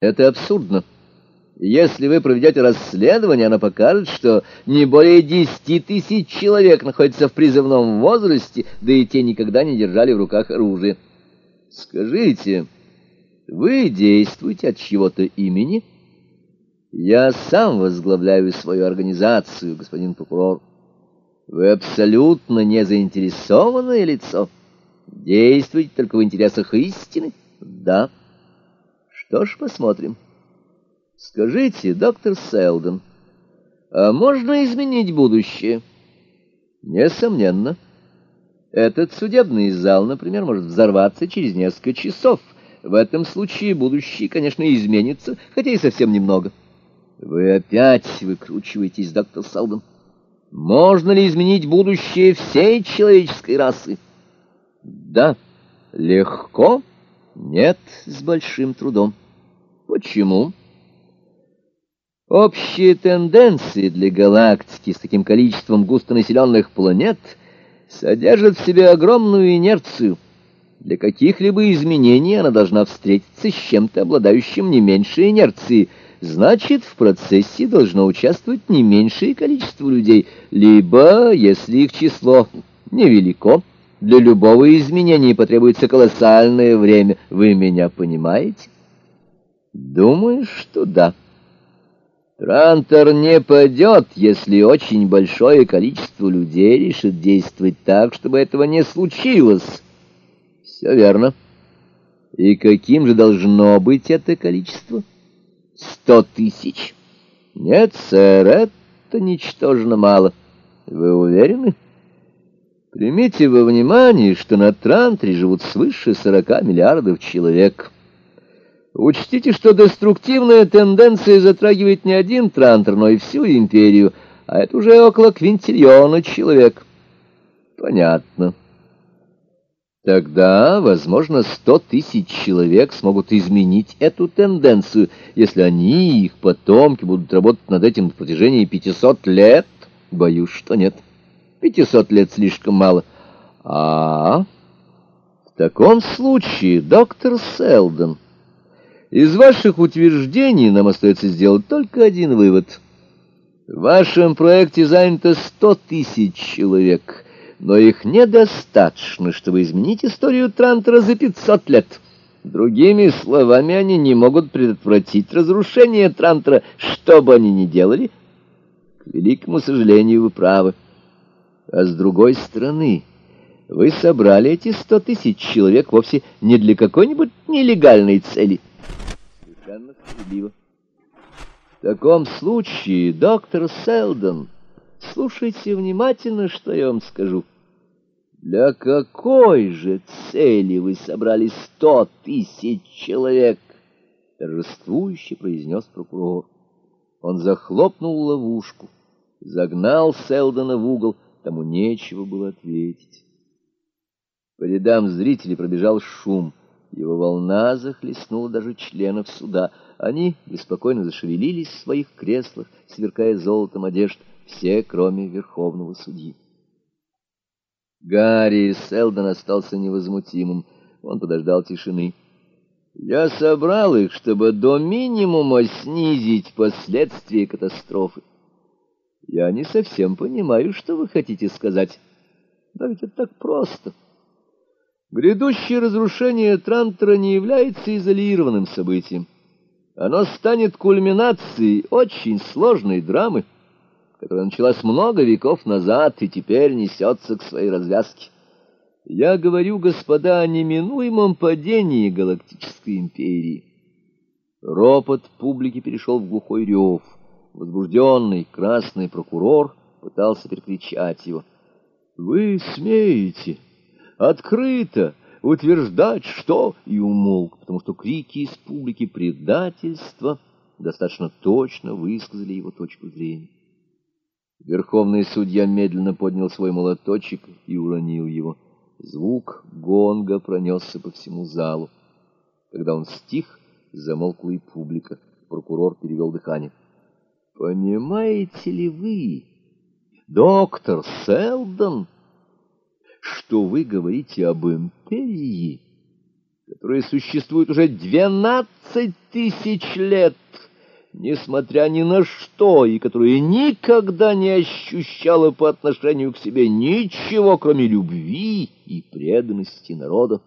Это абсурдно. Если вы проведете расследование, оно покажет, что не более десяти тысяч человек находятся в призывном возрасте, да и те никогда не держали в руках оружие. Скажите, вы действуете от чьего-то имени? Я сам возглавляю свою организацию, господин прокурор. Вы абсолютно не заинтересованное лицо. Действуете только в интересах истины? Да. Что ж, посмотрим. Скажите, доктор Селдон, а можно изменить будущее? Несомненно. Этот судебный зал, например, может взорваться через несколько часов. В этом случае будущее, конечно, изменится, хотя и совсем немного. Вы опять выкручиваетесь, доктор Селдон. Можно ли изменить будущее всей человеческой расы? Да. Легко? Нет, с большим трудом. Почему? Общие тенденции для галактики с таким количеством густонаселенных планет содержат в себе огромную инерцию. Для каких-либо изменений она должна встретиться с чем-то, обладающим не меньшей инерцией. Значит, в процессе должно участвовать не меньшее количество людей, либо, если их число невелико, для любого изменения потребуется колоссальное время. Вы меня понимаете? Думаю, что да. Трантор не падет, если очень большое количество людей решит действовать так, чтобы этого не случилось. Все верно. И каким же должно быть это количество? Сто тысяч? Нет, сэр, это ничтожно мало. Вы уверены? Примите во внимание, что на Трантре живут свыше сорока миллиардов человек. Учтите, что деструктивная тенденция затрагивает не один трантор, но и всю империю, а это уже около квинтильона человек. Понятно. Тогда, возможно, сто тысяч человек смогут изменить эту тенденцию, если они и их потомки будут работать над этим в протяжении пятисот лет. Боюсь, что нет. Пятисот лет слишком мало. А, в таком случае, доктор Селдон... Из ваших утверждений нам остается сделать только один вывод. В вашем проекте занято сто тысяч человек, но их недостаточно, чтобы изменить историю Трантера за пятьсот лет. Другими словами, они не могут предотвратить разрушение Трантера, что бы они ни делали. К великому сожалению, вы правы. А с другой стороны... Вы собрали эти сто тысяч человек вовсе не для какой-нибудь нелегальной цели совершенно справедливо. В таком случае, доктор Селдон, слушайте внимательно, что я вам скажу. Для какой же цели вы собрали сто тысяч человек? Торжествующе произнес прокурор. Он захлопнул ловушку, загнал Селдона в угол, тому нечего было ответить. По рядам зрителей пробежал шум — его волна захлестнула даже членов суда. Они беспокойно зашевелились в своих креслах, сверкая золотом одежд, все, кроме верховного судьи. Гарри Селдон остался невозмутимым. Он подождал тишины. «Я собрал их, чтобы до минимума снизить последствия катастрофы. Я не совсем понимаю, что вы хотите сказать. Да ведь это так просто». Грядущее разрушение Трантора не является изолированным событием. Оно станет кульминацией очень сложной драмы, которая началась много веков назад и теперь несется к своей развязке. Я говорю, господа, о неминуемом падении галактической империи. Ропот публики перешел в глухой рев. Возбужденный красный прокурор пытался перекричать его. «Вы смеете!» Открыто утверждать, что... И умолк, потому что крики из публики предательства достаточно точно высказали его точку зрения. Верховный судья медленно поднял свой молоточек и уронил его. Звук гонга пронесся по всему залу. Когда он стих, замолкла и публика. Прокурор перевел дыхание. «Понимаете ли вы, доктор Селдон?» Что вы говорите об империи, которая существует уже двенадцать тысяч лет, несмотря ни на что, и которая никогда не ощущала по отношению к себе ничего, кроме любви и преданности народа.